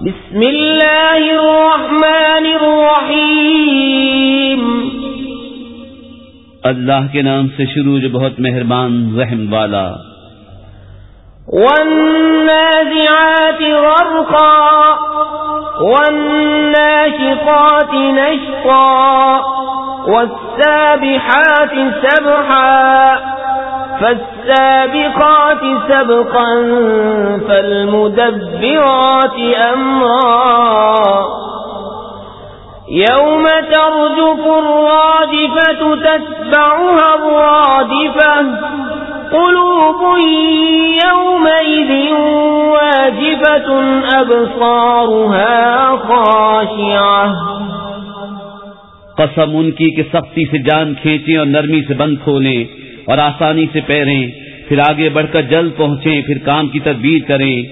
بسم اللہ الرحمن الرحیم اللہ کے نام سے شروع جو بہت مہربان رحم والا والنازعات غرقا والناشقات نشقا والسابحات سبحا فالسابقات سبقا فالمدبرات أمرا. يوم ترجف الراجفة تتبعها الراجفة قلوب يومئذ واجفة، أبصارها خاشعة. قسم ان کی کہ سختی سے جان کھینچیں اور نرمی سے بند کھولیں۔ اور آسانی سے پیریں، پھر آگے بڑھ کر جلد پہنچیں، پھر کام کی تدبیر کریں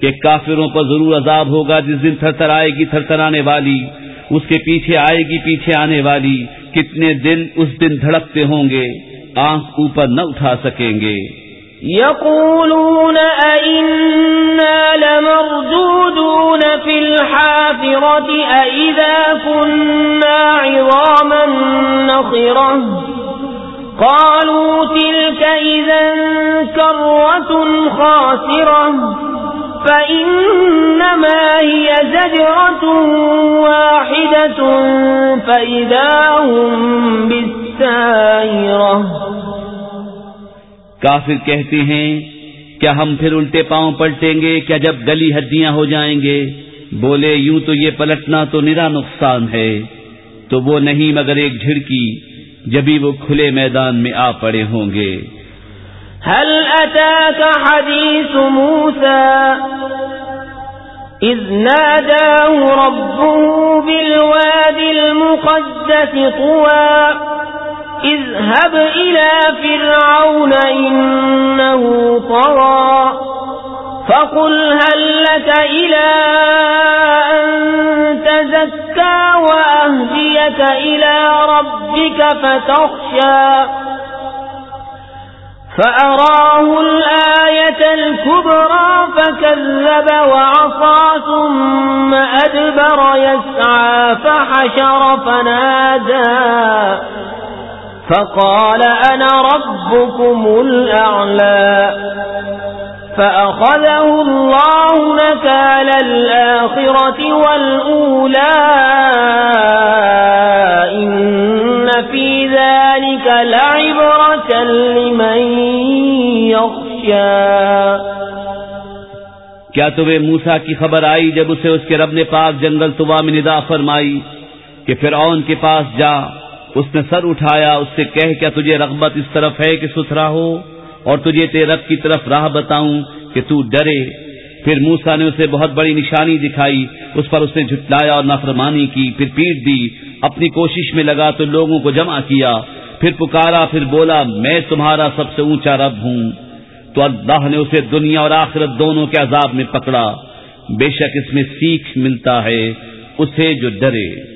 کہ کافروں پر ضرور عذاب ہوگا جس دن تھر تھر آئے گی تھر تھر آنے والی، اس کے پیچھے آئے گی، پیچھے آنے والی، کتنے دن اس دن دھڑکتے ہوں گے، آنکھ اوپر نہ اٹھا سکیں گے۔ يقولون لمردودون في الحافرة كنا عظاما نخرة؟ قالوا تلك إذا كرة خاسرة، فإنما هي زجرة واحدة، فإذا هم بالسائرة کافر کہتے ہیں، کیا ہم پھر الٹے پاؤں پلٹیں گے؟ کیا جب گلی ہڈیاں ہو جائیں گے؟ بولے، یوں تو یہ پلٹنا تو نرا نقصان ہے، تو وہ نہیں مگر ایک جھڑکی۔ جبھی وہ کھلے میدان میں آ پڑے ہوں گے۔ هل أتاك حديث موسى؟ إذ ناداه ربه بالواد المقدس طوى، اذهب إلى فرعون إنه طوى فقل هل لك إلى أن تزكى؟ وأهديك إلى ربك فتخشى فأراه الآية الكبرى فكذب وعصى ثم أدبر يسعى فحشر فنادى فقال أنا ربكم الأعلى فأخذه الله نكال الآخرة والأولى إن في ذلك لعبرة لمن يخشى کیا تمہیں موسا کی خبر آئی جب اسے اس کے رب نے پاک جنگل تبا میں ندا فرمائی کہ فرعون کے پاس جا، اس نے سر اٹھایا، اس سے کہہ، کیا تجھے رغبت اس طرف ہے کہ ستھرا ہو؟ اور تجھے تیرے رب کی طرف راہ بتاؤں کہ تو ڈرے۔ پھر موسا نے اسے بہت بڑی نشانی دکھائی، اس پر اس نے جھٹلایا اور نافرمانی کی، پھر پیٹ دی، اپنی کوشش میں لگا تو لوگوں کو جمع کیا۔ پھر پکارا، پھر بولا، میں تمہارا سب سے اونچا رب ہوں۔ تو اللہ نے اسے دنیا اور آخرت دونوں کے عذاب میں پکڑا۔ بے شک اس میں سیکھ ملتا ہے، اسے جو ڈرے۔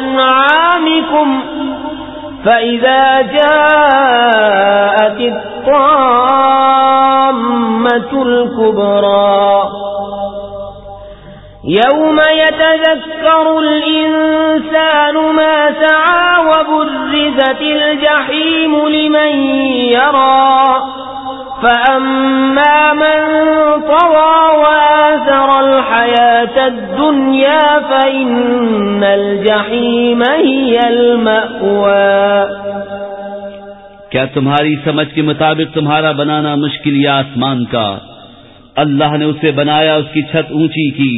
ولأنعامكم فإذا جاءت الطامة الكبرى يوم يتذكر الإنسان ما سعى وبرزت الجحيم لمن يرى فأما من طوى وآثر الدنيا فإن الجحيم هي المأوى. کیا تمہاری سمجھ کے مطابق تمہارا بنانا مشکل یا آسمان کا؟ اللہ نے اسے بنایا، اس کی چھت اونچی کی،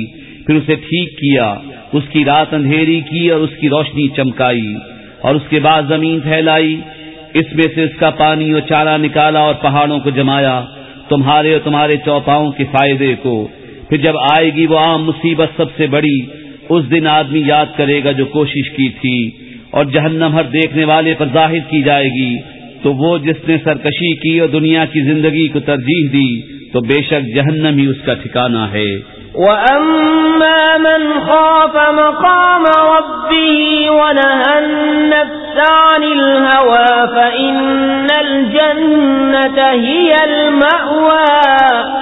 پھر اسے ٹھیک کیا، اس کی رات اندھیری کی اور اس کی روشنی چمکائی، اور اس کے بعد زمین پھیلائی، اس میں سے اس کا پانی اور چارہ نکالا اور پہاڑوں کو جمایا، تمہارے اور تمہارے چوپاؤں کے فائدے کو۔ پھر جب آئے گی وہ عام مصیبت سب سے بڑی، اس دن آدمی یاد کرے گا جو کوشش کی تھی، اور جہنم ہر دیکھنے والے پر ظاہر کی جائے گی۔ تو وہ جس نے سرکشی کی اور دنیا کی زندگی کو ترجیح دی، تو بے شک جہنم ہی اس کا ٹھکانہ ہے۔ وَأَمَّا مَنْ خَافَ مَقَامَ رَبِّهِ وَنَهَى النَّفْسَ عَنِ الْهَوَى فَإِنَّ الْجَنَّةَ هِيَ الْمَأْوَى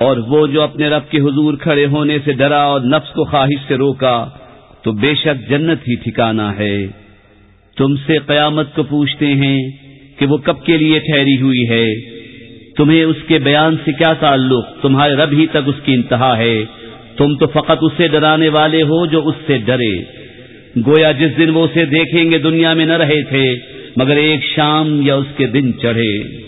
اور وہ جو اپنے رب کے حضور کھڑے ہونے سے ڈرا اور نفس کو خواہش سے روکا، تو بے شک جنت ہی ٹھکانا ہے۔ تم سے قیامت کو پوچھتے ہیں کہ وہ کب کے لیے ٹھہری ہوئی ہے۔ تمہیں اس کے بیان سے کیا تعلق؟ تمہارے رب ہی تک اس کی انتہا ہے۔ تم تو فقط اسے ڈرانے والے ہو جو اس سے ڈرے۔ گویا جس دن وہ اسے دیکھیں گے دنیا میں نہ رہے تھے مگر ایک شام یا اس کے دن چڑھے۔